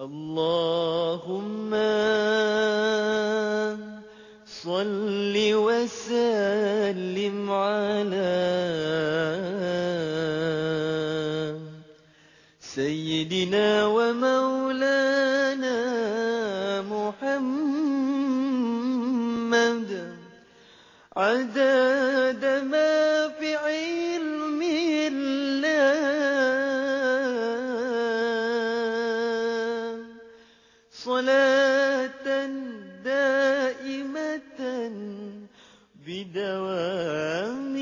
اللهم صل وسلم على سيدنا ومولانا محمد عدد ما صلاة دائمة بدوام